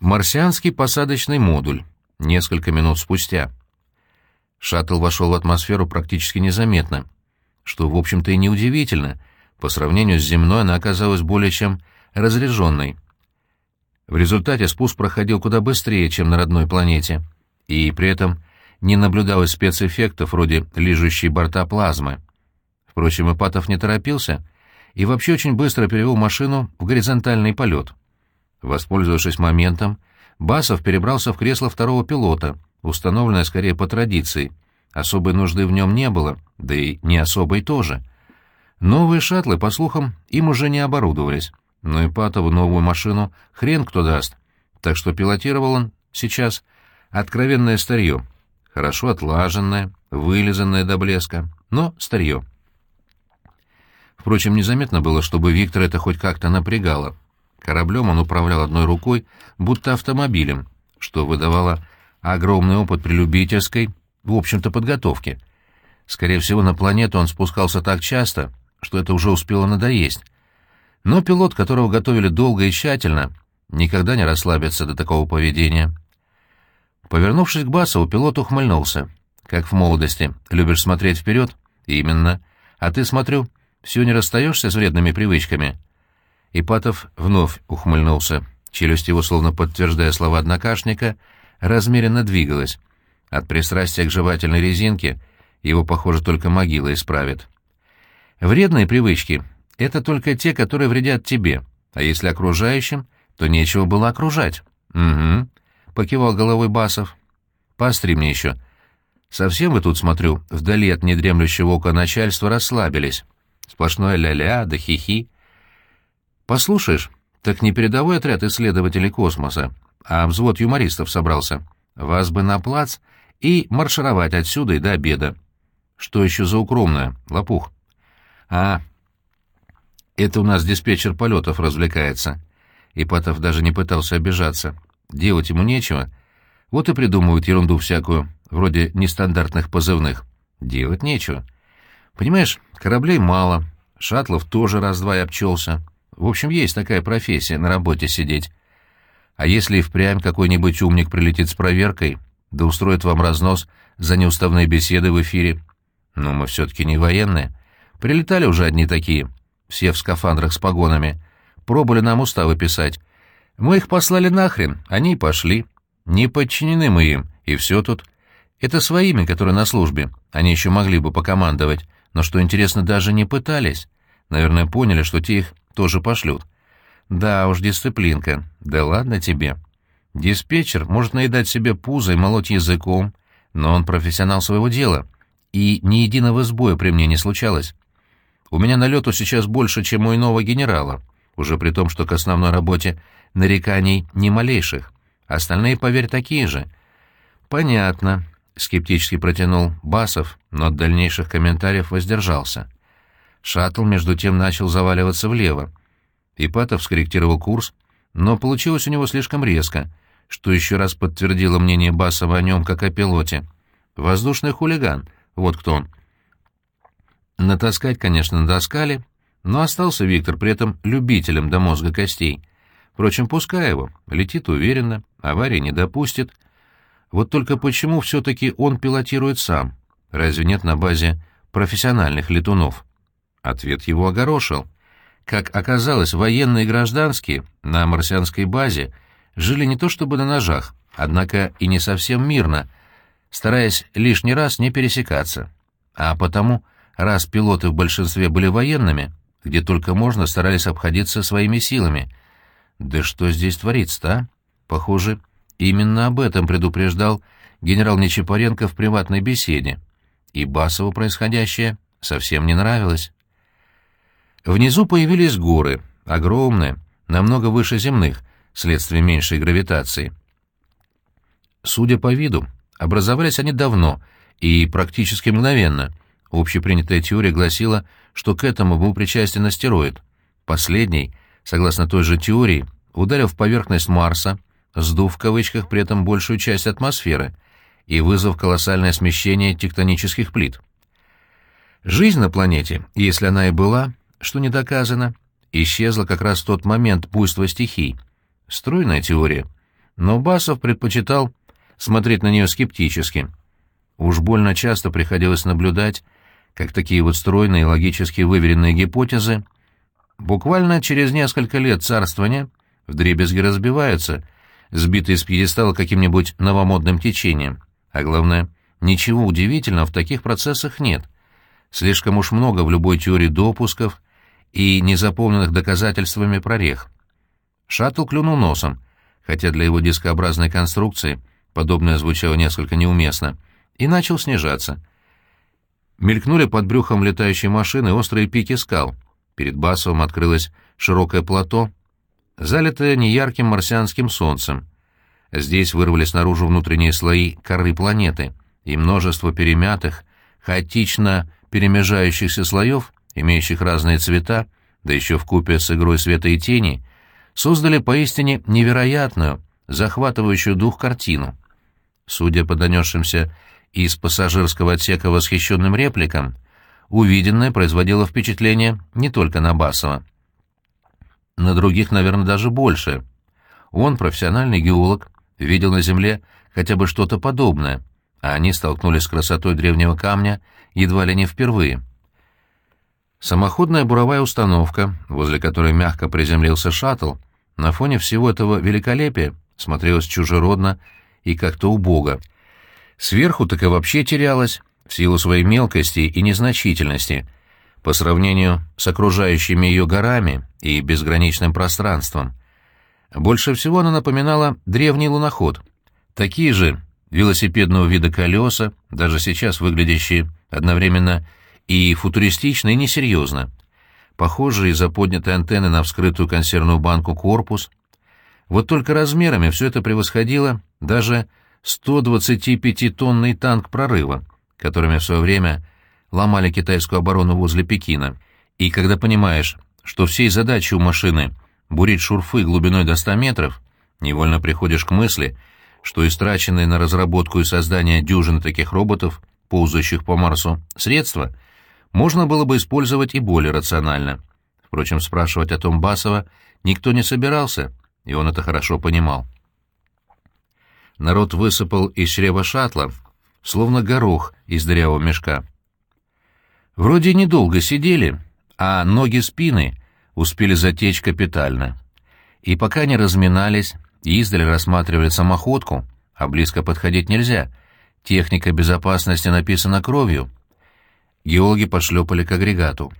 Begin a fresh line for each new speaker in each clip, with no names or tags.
Марсианский посадочный модуль. Несколько минут спустя. Шаттл вошел в атмосферу практически незаметно, что, в общем-то, и неудивительно. По сравнению с земной она оказалась более чем разряженной. В результате спуск проходил куда быстрее, чем на родной планете, и при этом не наблюдалось спецэффектов вроде лижущей борта плазмы. Впрочем, Ипатов не торопился и вообще очень быстро перевел машину в горизонтальный полет — Воспользовавшись моментом, Басов перебрался в кресло второго пилота, установленное скорее по традиции. Особой нужды в нем не было, да и не особой тоже. Новые шаттлы, по слухам, им уже не оборудовались, но и Патову новую машину хрен кто даст. Так что пилотировал он сейчас откровенное старье, хорошо отлаженное, вылизанное до блеска, но старье. Впрочем, незаметно было, чтобы Виктор это хоть как-то напрягало. Кораблем он управлял одной рукой, будто автомобилем, что выдавало огромный опыт при любительской, в общем-то, подготовке. Скорее всего, на планету он спускался так часто, что это уже успело надоесть. Но пилот, которого готовили долго и тщательно, никогда не расслабится до такого поведения. Повернувшись к Басову, пилот ухмыльнулся. «Как в молодости. Любишь смотреть вперед?» «Именно. А ты, смотрю, все не расстаешься с вредными привычками?» Ипатов вновь ухмыльнулся. Челюсть его, словно подтверждая слова однокашника, размеренно двигалась. От пристрастия к жевательной резинке его, похоже, только могила исправит. Вредные привычки — это только те, которые вредят тебе, а если окружающим, то нечего было окружать. — Угу, — покивал головой Басов. — Постри мне еще. Совсем вы тут, смотрю, вдали от недремлющего ока начальства расслабились. Сплошное ля-ля да хихи. «Послушаешь, так не передовой отряд исследователей космоса, а взвод юмористов собрался. Вас бы на плац и маршировать отсюда и до обеда. Что еще за укромное, лопух?» «А, это у нас диспетчер полетов развлекается». Ипатов даже не пытался обижаться. Делать ему нечего. Вот и придумывают ерунду всякую, вроде нестандартных позывных. Делать нечего. Понимаешь, кораблей мало, шаттлов тоже раз-два и обчелся. В общем, есть такая профессия — на работе сидеть. А если и впрямь какой-нибудь умник прилетит с проверкой, да устроит вам разнос за неуставные беседы в эфире? Ну, мы все-таки не военные. Прилетали уже одни такие, все в скафандрах с погонами. Пробовали нам уставы писать. Мы их послали нахрен, они и пошли. Не подчинены мы им, и все тут. Это своими, которые на службе. Они еще могли бы покомандовать, но, что интересно, даже не пытались. Наверное, поняли, что те их тоже пошлют. Да уж, дисциплинка. Да ладно тебе. Диспетчер может наедать себе пузо и молоть языком, но он профессионал своего дела, и ни единого сбоя при мне не случалось. У меня налету сейчас больше, чем у иного генерала, уже при том, что к основной работе нареканий ни малейших. Остальные, поверь, такие же. Понятно, — скептически протянул Басов, но от дальнейших комментариев воздержался. Шаттл, между тем, начал заваливаться влево. Ипатов скорректировал курс, но получилось у него слишком резко, что еще раз подтвердило мнение Басова о нем как о пилоте. Воздушный хулиган, вот кто он. Натаскать, конечно, натаскали, но остался Виктор при этом любителем до мозга костей. Впрочем, пускай его, летит уверенно, аварии не допустит. Вот только почему все-таки он пилотирует сам? Разве нет на базе профессиональных летунов? Ответ его огорошил. Как оказалось, военные и гражданские на марсианской базе жили не то чтобы на ножах, однако и не совсем мирно, стараясь лишний раз не пересекаться. А потому, раз пилоты в большинстве были военными, где только можно старались обходиться своими силами. Да что здесь творится-то, а? Похоже, именно об этом предупреждал генерал Нечапаренко в приватной беседе. И Басову происходящее совсем не нравилось. Внизу появились горы, огромные, намного выше земных, вследствие меньшей гравитации. Судя по виду, образовались они давно и практически мгновенно. Общепринятая теория гласила, что к этому был причастен астероид. Последний, согласно той же теории, ударил в поверхность Марса, сдув в кавычках при этом большую часть атмосферы и вызвав колоссальное смещение тектонических плит. Жизнь на планете, если она и была, что не доказано, исчезла как раз в тот момент буйства стихий. Стройная теория. но Басов предпочитал смотреть на нее скептически. Уж больно часто приходилось наблюдать, как такие вот стройные логически выверенные гипотезы буквально через несколько лет царствования вдребезги разбиваются, сбитые с пьедестала каким-нибудь новомодным течением. А главное, ничего удивительного в таких процессах нет. Слишком уж много в любой теории допусков и незаполненных доказательствами прорех. Шаттл клюнул носом, хотя для его дискообразной конструкции подобное звучало несколько неуместно, и начал снижаться. Мелькнули под брюхом летающей машины острые пики скал. Перед Басовым открылось широкое плато, залитое неярким марсианским солнцем. Здесь вырвались наружу внутренние слои коры планеты, и множество перемятых, хаотично перемежающихся слоев, имеющих разные цвета, да еще в купе с игрой света и тени, создали поистине невероятную, захватывающую дух картину. Судя по донесшимся из пассажирского отсека восхищенным репликам, увиденное производило впечатление не только на Басова. На других, наверное, даже больше. Он, профессиональный геолог, видел на Земле хотя бы что-то подобное, а они столкнулись с красотой древнего камня едва ли не впервые. Самоходная буровая установка, возле которой мягко приземлился шаттл, на фоне всего этого великолепия смотрелась чужеродно и как-то убого. Сверху так и вообще терялась, в силу своей мелкости и незначительности, по сравнению с окружающими ее горами и безграничным пространством. Больше всего она напоминала древний луноход. Такие же велосипедного вида колеса, даже сейчас выглядящие одновременно и футуристично, и несерьезно. Похожие из-за поднятой антенны на вскрытую консервную банку корпус. Вот только размерами все это превосходило даже 125-тонный танк прорыва, которыми в свое время ломали китайскую оборону возле Пекина. И когда понимаешь, что всей задачей у машины бурить шурфы глубиной до 100 метров, невольно приходишь к мысли, что истраченные на разработку и создание дюжины таких роботов, ползающих по Марсу, средства, можно было бы использовать и более рационально. Впрочем, спрашивать о том Басова никто не собирался, и он это хорошо понимал. Народ высыпал из чрева шаттла, словно горох из дырявого мешка. Вроде недолго сидели, а ноги спины успели затечь капитально. И пока не разминались, издали рассматривали самоходку, а близко подходить нельзя. Техника безопасности написана кровью. Геологи подшлепали к агрегату.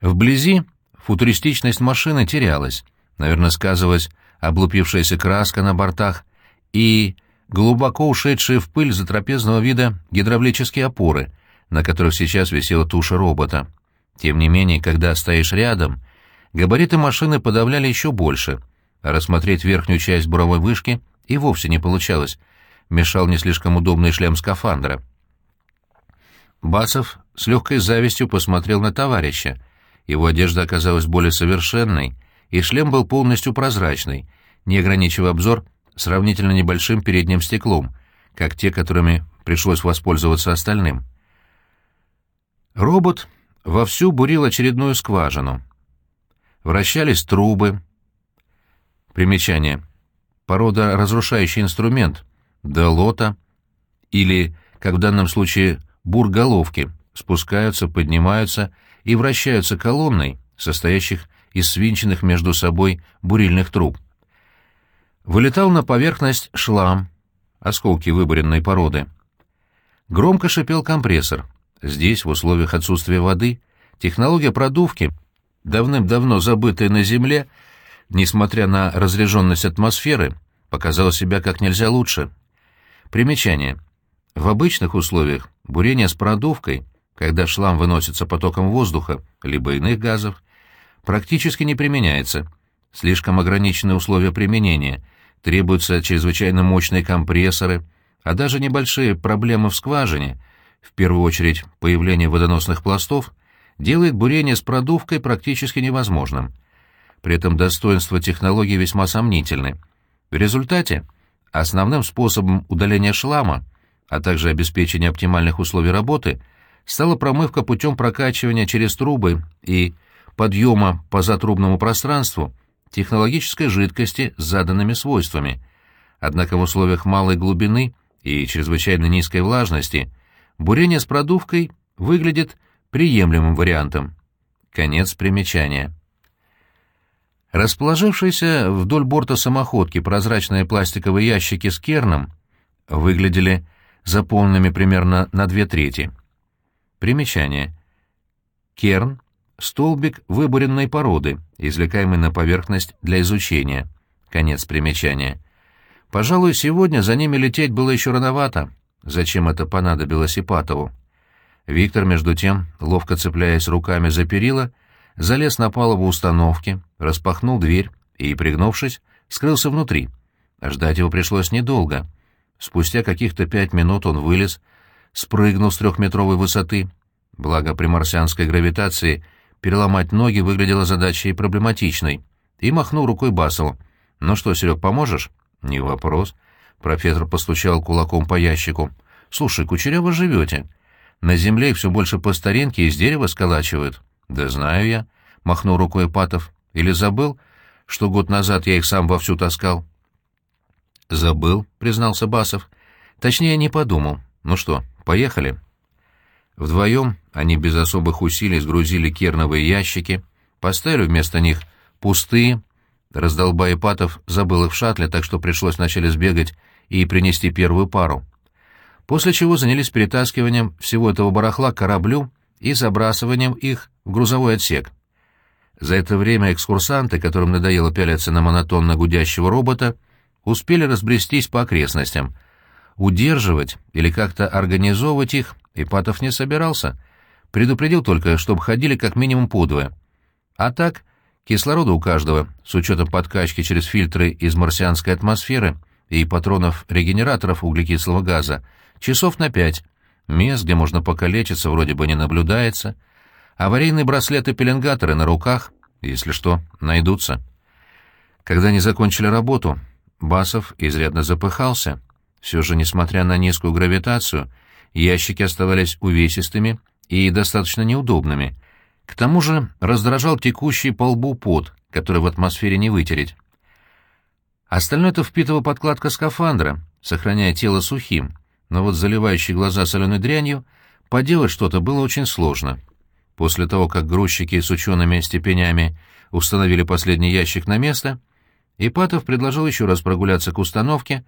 Вблизи футуристичность машины терялась. Наверное, сказывалась облупившаяся краска на бортах и глубоко ушедшие в пыль затрапезного вида гидравлические опоры, на которых сейчас висела туша робота. Тем не менее, когда стоишь рядом, габариты машины подавляли еще больше, а рассмотреть верхнюю часть буровой вышки и вовсе не получалось, мешал не слишком удобный шлем скафандра. Басов с легкой завистью посмотрел на товарища. Его одежда оказалась более совершенной, и шлем был полностью прозрачный, не ограничивая обзор сравнительно небольшим передним стеклом, как те, которыми пришлось воспользоваться остальным. Робот вовсю бурил очередную скважину. Вращались трубы. Примечание. Порода разрушающий инструмент, долота или, как в данном случае, бурголовки, спускаются, поднимаются и вращаются колонной, состоящих из свинченных между собой бурильных труб. Вылетал на поверхность шлам, осколки выборенной породы. Громко шипел компрессор. Здесь, в условиях отсутствия воды, технология продувки, давным-давно забытая на Земле, несмотря на разряженность атмосферы, показала себя как нельзя лучше. Примечание. В обычных условиях бурение с продувкой, когда шлам выносится потоком воздуха, либо иных газов, практически не применяется. Слишком ограничены условия применения — требуются чрезвычайно мощные компрессоры, а даже небольшие проблемы в скважине, в первую очередь появление водоносных пластов, делает бурение с продувкой практически невозможным. При этом достоинства технологии весьма сомнительны. В результате основным способом удаления шлама, а также обеспечения оптимальных условий работы, стала промывка путем прокачивания через трубы и подъема по затрубному пространству технологической жидкости с заданными свойствами, Однако в условиях малой глубины и чрезвычайно низкой влажности бурение с продувкой выглядит приемлемым вариантом. Конец примечания. Расположившиеся вдоль борта самоходки прозрачные пластиковые ящики с керном выглядели заполненными примерно на две трети. Примечание. Керн — столбик выборенной породы, извлекаемый на поверхность для изучения. Конец примечания. Пожалуй, сегодня за ними лететь было еще рановато. Зачем это понадобилось Ипатову? Виктор, между тем, ловко цепляясь руками за перила, залез на палубу установки, распахнул дверь и, пригнувшись, скрылся внутри. Ждать его пришлось недолго. Спустя каких-то пять минут он вылез, спрыгнул с трехметровой высоты. Благо при марсианской гравитации переломать ноги выглядело задачей проблематичной. И махнул рукой Басову. «Ну что, Серег, поможешь?» «Не вопрос». Профессор постучал кулаком по ящику. «Слушай, кучеряво живете. На земле все больше по старинке из дерева сколачивают». «Да знаю я», — махнул рукой Патов. «Или забыл, что год назад я их сам вовсю таскал?» «Забыл», — признался Басов. «Точнее, не подумал. Ну что, поехали?» Вдвоем они без особых усилий сгрузили керновые ящики, поставили вместо них пустые, Раздолбай Ипатов забыл их в шатле, так что пришлось вначале сбегать и принести первую пару. После чего занялись перетаскиванием всего этого барахла к кораблю и забрасыванием их в грузовой отсек. За это время экскурсанты, которым надоело пялиться на монотонно гудящего робота, успели разбрестись по окрестностям. Удерживать или как-то организовывать их Ипатов не собирался. Предупредил только, чтобы ходили как минимум подвое. А так Кислорода у каждого, с учетом подкачки через фильтры из марсианской атмосферы и патронов-регенераторов углекислого газа, часов на пять. Мест, где можно покалечиться, вроде бы не наблюдается. Аварийные браслеты-пеленгаторы на руках, если что, найдутся. Когда они закончили работу, Басов изрядно запыхался. Все же, несмотря на низкую гравитацию, ящики оставались увесистыми и достаточно неудобными — к тому же раздражал текущий по лбу пот, который в атмосфере не вытереть. Остальное-то впитывала подкладка скафандра, сохраняя тело сухим, но вот заливающий глаза соленой дрянью поделать что-то было очень сложно. После того, как грузчики с учеными степенями установили последний ящик на место, Ипатов предложил еще раз прогуляться к установке,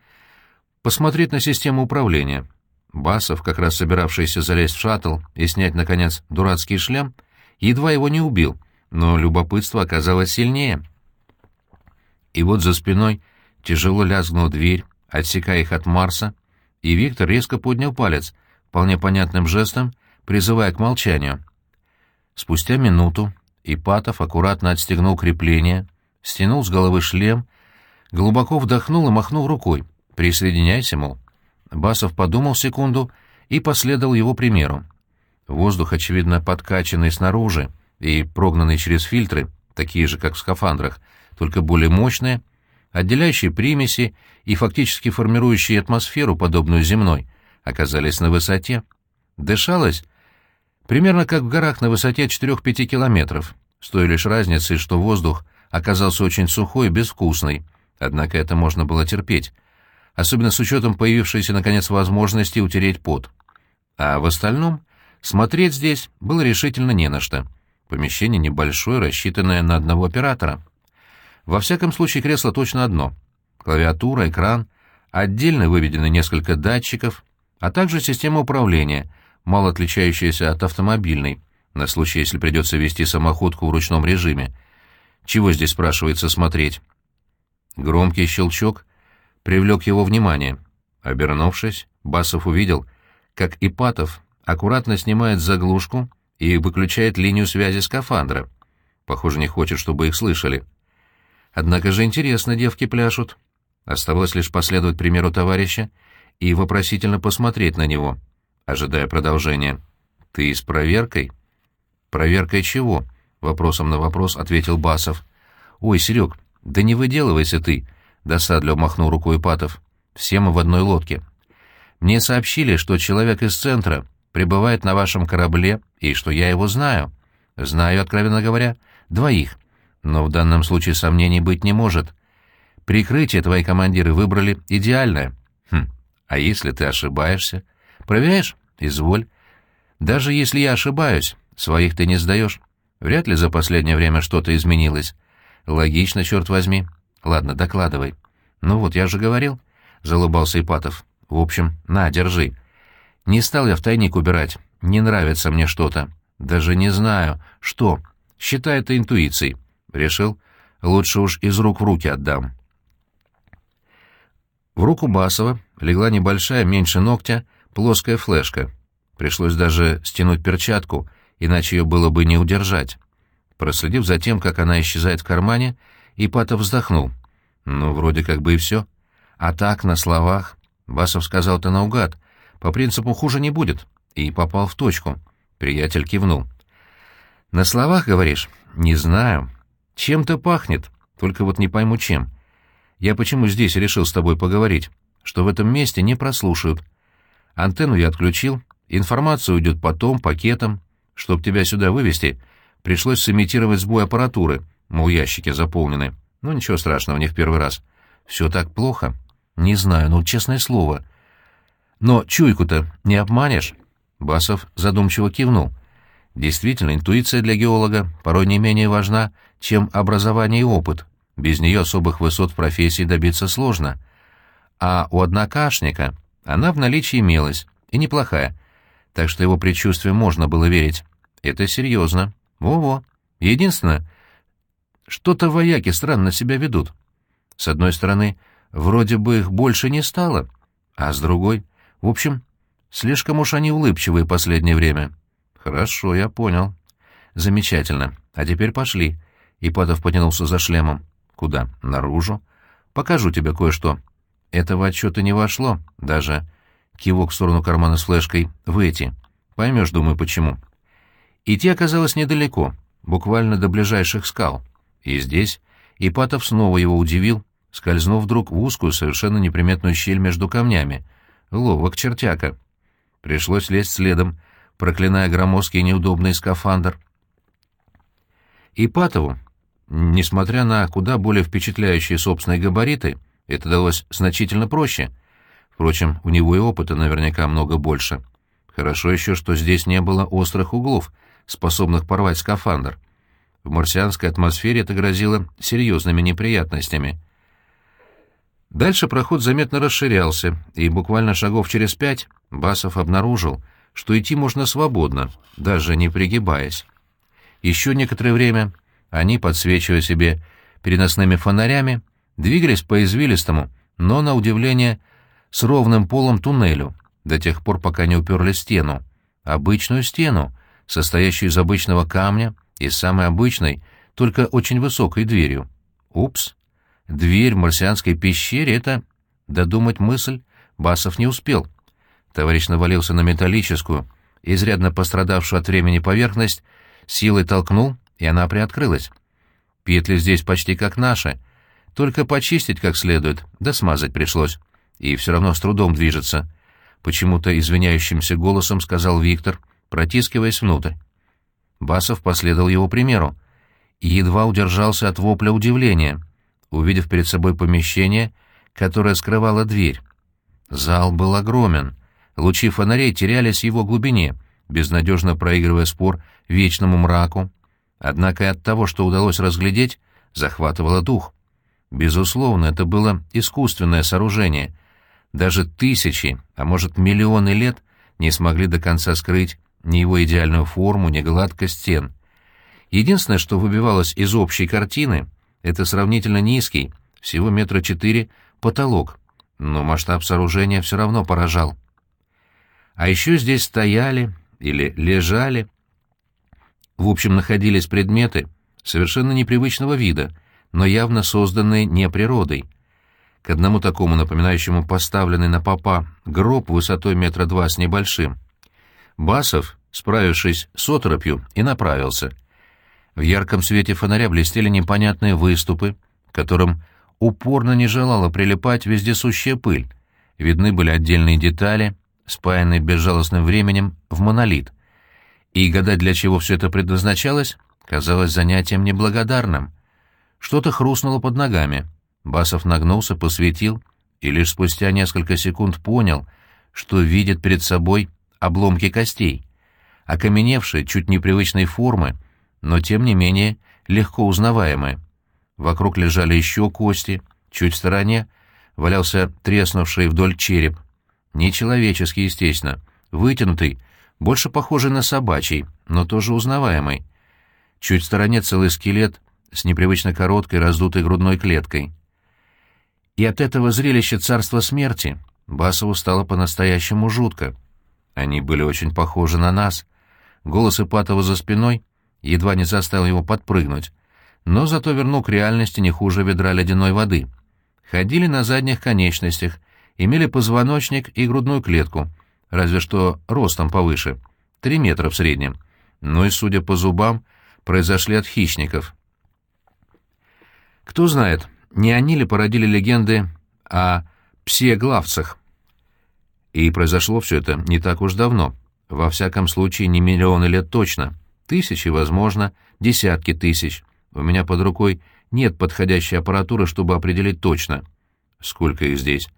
посмотреть на систему управления. Басов, как раз собиравшийся залезть в шаттл и снять, наконец, дурацкий шлем, — едва его не убил, но любопытство оказалось сильнее. И вот за спиной тяжело лязгнула дверь, отсекая их от Марса, и Виктор резко поднял палец, вполне понятным жестом, призывая к молчанию. Спустя минуту Ипатов аккуратно отстегнул крепление, стянул с головы шлем, глубоко вдохнул и махнул рукой. «Присоединяйся, мол». Басов подумал секунду и последовал его примеру. Воздух, очевидно, подкачанный снаружи и прогнанный через фильтры, такие же, как в скафандрах, только более мощные, отделяющие примеси и фактически формирующие атмосферу, подобную земной, оказались на высоте. Дышалось примерно как в горах на высоте 4-5 километров, с той лишь разницей, что воздух оказался очень сухой и безвкусный, однако это можно было терпеть, особенно с учетом появившейся, наконец, возможности утереть пот. А в остальном Смотреть здесь было решительно не на что. Помещение небольшое, рассчитанное на одного оператора. Во всяком случае, кресло точно одно. Клавиатура, экран, отдельно выведены несколько датчиков, а также система управления, мало отличающаяся от автомобильной, на случай, если придется вести самоходку в ручном режиме. Чего здесь, спрашивается, смотреть? Громкий щелчок привлек его внимание. Обернувшись, Басов увидел, как Ипатов аккуратно снимает заглушку и выключает линию связи скафандра. Похоже, не хочет, чтобы их слышали. Однако же интересно девки пляшут. Оставалось лишь последовать примеру товарища и вопросительно посмотреть на него, ожидая продолжения. «Ты с проверкой?» «Проверкой чего?» — вопросом на вопрос ответил Басов. «Ой, Серег, да не выделывайся ты!» — досадливо махнул рукой Патов. «Все мы в одной лодке. Мне сообщили, что человек из центра пребывает на вашем корабле и что я его знаю. Знаю, откровенно говоря, двоих. Но в данном случае сомнений быть не может. Прикрытие твои командиры выбрали идеальное. Хм, а если ты ошибаешься? Проверяешь? Изволь. Даже если я ошибаюсь, своих ты не сдаешь. Вряд ли за последнее время что-то изменилось. Логично, черт возьми. Ладно, докладывай. Ну вот, я же говорил, — залыбался Ипатов. В общем, на, держи. Не стал я в тайник убирать. Не нравится мне что-то. Даже не знаю, что. Считай это интуицией. Решил, лучше уж из рук в руки отдам. В руку Басова легла небольшая, меньше ногтя, плоская флешка. Пришлось даже стянуть перчатку, иначе ее было бы не удержать. Проследив за тем, как она исчезает в кармане, Ипатов вздохнул. Ну, вроде как бы и все. А так, на словах. Басов сказал-то наугад. По принципу хуже не будет. И попал в точку. Приятель кивнул. «На словах, говоришь?» «Не знаю. Чем-то пахнет, только вот не пойму чем. Я почему здесь решил с тобой поговорить? Что в этом месте не прослушают. Антенну я отключил, информация уйдет потом, пакетом. Чтоб тебя сюда вывести, пришлось сымитировать сбой аппаратуры, мол, ящики заполнены. Ну, ничего страшного, не в первый раз. Все так плохо? Не знаю, ну, честное слово. Но чуйку-то не обманешь?» Басов задумчиво кивнул. Действительно, интуиция для геолога порой не менее важна, чем образование и опыт. Без нее особых высот в профессии добиться сложно. А у однокашника она в наличии имелась, и неплохая, так что его предчувствию можно было верить. Это серьезно. Во-во. Единственное, что-то вояки странно себя ведут. С одной стороны, вроде бы их больше не стало, а с другой... В общем, Слишком уж они улыбчивые последнее время. Хорошо, я понял. Замечательно. А теперь пошли. Ипатов потянулся за шлемом. Куда? Наружу. Покажу тебе кое-что. Этого отчета не вошло, даже кивок в сторону кармана с флешкой, в эти. Поймешь, думаю, почему. Идти оказалось недалеко, буквально до ближайших скал. И здесь Ипатов снова его удивил, скользнув вдруг в узкую, совершенно неприметную щель между камнями. Ловок чертяка. Пришлось лезть следом, проклиная громоздкий неудобный скафандр. Ипатову, несмотря на куда более впечатляющие собственные габариты, это далось значительно проще. Впрочем, у него и опыта наверняка много больше. Хорошо еще, что здесь не было острых углов, способных порвать скафандр. В марсианской атмосфере это грозило серьезными неприятностями. Дальше проход заметно расширялся, и буквально шагов через пять Басов обнаружил, что идти можно свободно, даже не пригибаясь. Еще некоторое время они, подсвечивая себе переносными фонарями, двигались по извилистому, но, на удивление, с ровным полом туннелю, до тех пор, пока не уперли стену. Обычную стену, состоящую из обычного камня и самой обычной, только очень высокой дверью. Упс! Дверь в марсианской пещере — это... Додумать мысль Басов не успел — Товарищ навалился на металлическую, изрядно пострадавшую от времени поверхность, силой толкнул, и она приоткрылась. Петли здесь почти как наши, только почистить как следует, да смазать пришлось. И все равно с трудом движется. Почему-то извиняющимся голосом сказал Виктор, протискиваясь внутрь. Басов последовал его примеру и едва удержался от вопля удивления, увидев перед собой помещение, которое скрывало дверь. Зал был огромен — Лучи фонарей терялись в его глубине, безнадежно проигрывая спор вечному мраку. Однако и от того, что удалось разглядеть, захватывало дух. Безусловно, это было искусственное сооружение. Даже тысячи, а может миллионы лет не смогли до конца скрыть ни его идеальную форму, ни гладкость стен. Единственное, что выбивалось из общей картины, это сравнительно низкий, всего метра четыре, потолок, но масштаб сооружения все равно поражал. А еще здесь стояли или лежали, в общем, находились предметы совершенно непривычного вида, но явно созданные не природой. К одному такому, напоминающему поставленный на попа, гроб высотой метра два с небольшим. Басов, справившись с оторопью, и направился. В ярком свете фонаря блестели непонятные выступы, которым упорно не желала прилипать вездесущая пыль. Видны были отдельные детали, спаянный безжалостным временем в монолит. И гадать, для чего все это предназначалось, казалось занятием неблагодарным. Что-то хрустнуло под ногами. Басов нагнулся, посветил и лишь спустя несколько секунд понял, что видит перед собой обломки костей, окаменевшие, чуть непривычной формы, но тем не менее легко узнаваемые. Вокруг лежали еще кости, чуть в стороне валялся треснувший вдоль череп. Нечеловеческий, естественно, вытянутый, больше похожий на собачий, но тоже узнаваемый. Чуть в стороне целый скелет с непривычно короткой раздутой грудной клеткой. И от этого зрелища царства смерти Басову стало по-настоящему жутко. Они были очень похожи на нас. Голос Ипатова за спиной едва не заставил его подпрыгнуть, но зато вернул к реальности не хуже ведра ледяной воды. Ходили на задних конечностях, имели позвоночник и грудную клетку, разве что ростом повыше, три метра в среднем. Но и, судя по зубам, произошли от хищников. Кто знает, не они ли породили легенды о псе-главцах? И произошло все это не так уж давно. Во всяком случае, не миллионы лет точно. Тысячи, возможно, десятки тысяч. У меня под рукой нет подходящей аппаратуры, чтобы определить точно. Сколько их здесь?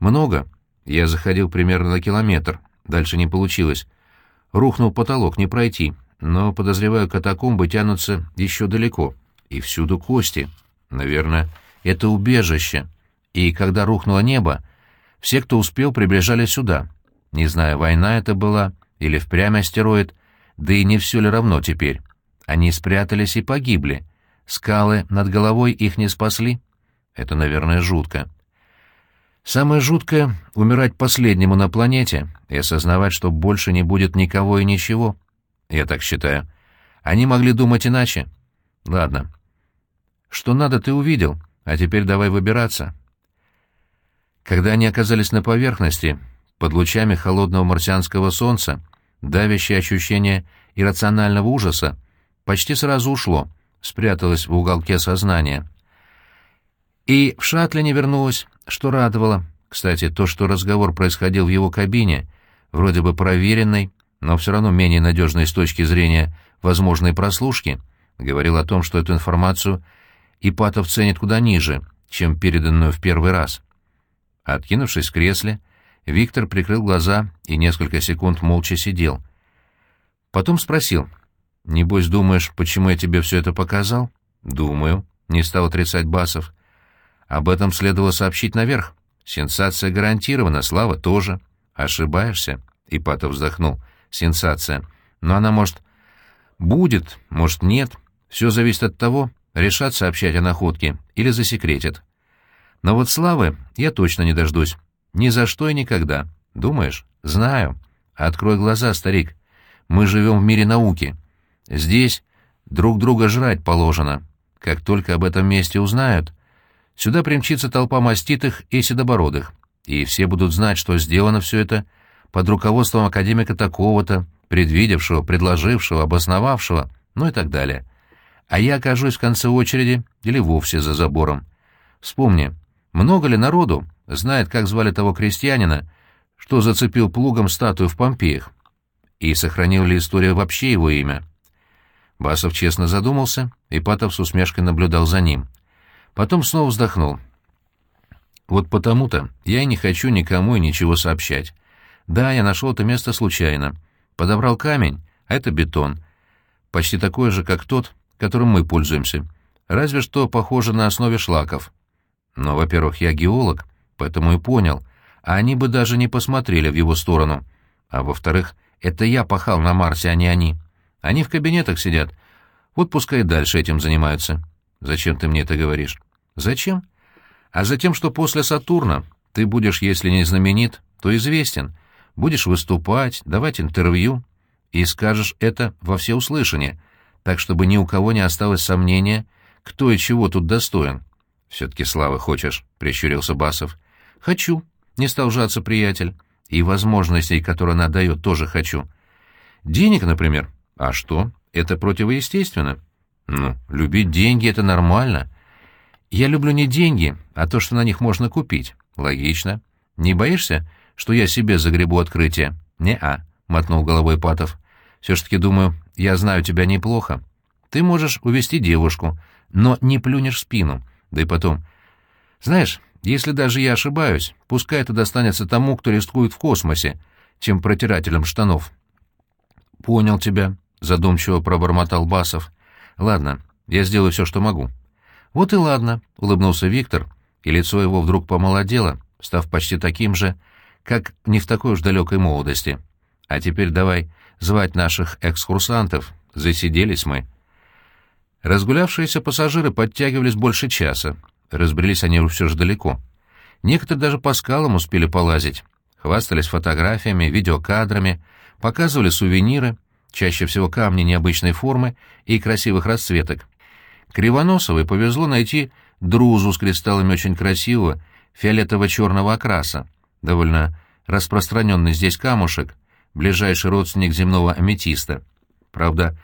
Много. Я заходил примерно на километр. Дальше не получилось. Рухнул потолок, не пройти. Но, подозреваю, катакомбы тянутся еще далеко. И всюду кости. Наверное, это убежище. И когда рухнуло небо, все, кто успел, приближали сюда. Не знаю, война это была или впрямь астероид, да и не все ли равно теперь. Они спрятались и погибли. Скалы над головой их не спасли. Это, наверное, жутко. Самое жуткое — умирать последнему на планете и осознавать, что больше не будет никого и ничего. Я так считаю. Они могли думать иначе. Ладно. Что надо, ты увидел, а теперь давай выбираться. Когда они оказались на поверхности, под лучами холодного марсианского солнца, давящее ощущение иррационального ужаса почти сразу ушло, спряталось в уголке сознания. И в шаттле не вернулось, что радовало. Кстати, то, что разговор происходил в его кабине, вроде бы проверенный, но все равно менее надежный с точки зрения возможной прослушки, говорил о том, что эту информацию Ипатов ценит куда ниже, чем переданную в первый раз. Откинувшись в кресле, Виктор прикрыл глаза и несколько секунд молча сидел. Потом спросил, «Небось, думаешь, почему я тебе все это показал?» «Думаю», — не стал отрицать Басов. «Об этом следовало сообщить наверх. Сенсация гарантирована, Слава тоже». «Ошибаешься?» — Ипатов вздохнул. «Сенсация. Но она, может, будет, может, нет. Все зависит от того, решат сообщать о находке или засекретят. Но вот славы я точно не дождусь. Ни за что и никогда. Думаешь? Знаю. Открой глаза, старик. Мы живем в мире науки. Здесь друг друга жрать положено. Как только об этом месте узнают, сюда примчится толпа маститых и седобородых, и все будут знать, что сделано все это под руководством академика такого-то, предвидевшего, предложившего, обосновавшего, ну и так далее. А я окажусь в конце очереди или вовсе за забором. Вспомни, много ли народу знает, как звали того крестьянина, что зацепил плугом статую в Помпеях? И сохранил ли история вообще его имя? Басов честно задумался, и Патов с усмешкой наблюдал за ним. Потом снова вздохнул. «Вот потому-то я и не хочу никому и ничего сообщать. Да, я нашел это место случайно. Подобрал камень, а это бетон. Почти такой же, как тот, которым мы пользуемся. Разве что похоже на основе шлаков. Но, во-первых, я геолог, поэтому и понял, а они бы даже не посмотрели в его сторону. А во-вторых, это я пахал на Марсе, а не они. Они в кабинетах сидят. Вот пускай дальше этим занимаются. Зачем ты мне это говоришь? Зачем? А затем, что после Сатурна ты будешь, если не знаменит, то известен. Будешь выступать, давать интервью и скажешь это во всеуслышание, так чтобы ни у кого не осталось сомнения, кто и чего тут достоин. «Все-таки славы хочешь?» — прищурился Басов. «Хочу», — не стал жаться приятель. «И возможностей, которые она дает, тоже хочу. Денег, например. А что? Это противоестественно. Ну, любить деньги — это нормально. Я люблю не деньги, а то, что на них можно купить. Логично. Не боишься, что я себе загребу открытие?» «Не-а», — мотнул головой Патов. «Все-таки думаю, я знаю тебя неплохо. Ты можешь увести девушку, но не плюнешь спину». Да и потом, Знаешь, если даже я ошибаюсь, пускай это достанется тому, кто рискует в космосе, чем протирателем штанов. «Понял тебя», — задумчиво пробормотал Басов. «Ладно, я сделаю все, что могу». «Вот и ладно», — улыбнулся Виктор, и лицо его вдруг помолодело, став почти таким же, как не в такой уж далекой молодости. «А теперь давай звать наших экскурсантов. Засиделись мы». Разгулявшиеся пассажиры подтягивались больше часа. Разбрелись они все же далеко. Некоторые даже по скалам успели полазить. Хвастались фотографиями, видеокадрами, показывали сувениры, чаще всего камни необычной формы и красивых расцветок. Кривоносовой повезло найти друзу с кристаллами очень красивого фиолетово-черного окраса, довольно распространенный здесь камушек, ближайший родственник земного аметиста. Правда,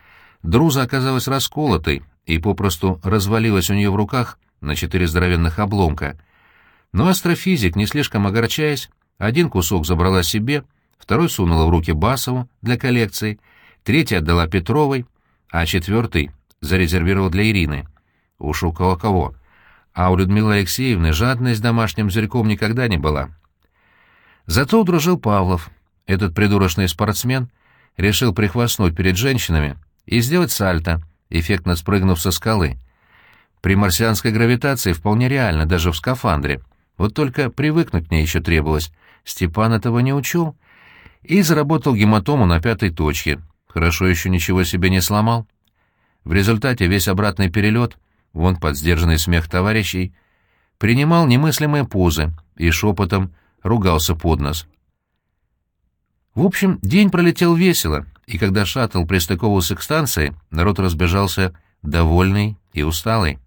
друза оказалась расколотой и попросту развалилась у нее в руках на четыре здоровенных обломка. Но астрофизик, не слишком огорчаясь, один кусок забрала себе, второй сунула в руки Басову для коллекции, третий отдала Петровой, а четвертый зарезервировал для Ирины. Уж у кого-кого. А у Людмилы Алексеевны жадность домашним зверьком никогда не была. Зато удружил Павлов. Этот придурочный спортсмен решил прихвастнуть перед женщинами и сделать сальто, эффектно спрыгнув со скалы. При марсианской гравитации вполне реально, даже в скафандре. Вот только привыкнуть к ней еще требовалось. Степан этого не учел и заработал гематому на пятой точке. Хорошо еще ничего себе не сломал. В результате весь обратный перелет, вон под сдержанный смех товарищей, принимал немыслимые позы и шепотом ругался под нос. В общем, день пролетел весело, и когда шаттл пристыковывался к станции, народ разбежался довольный и усталый.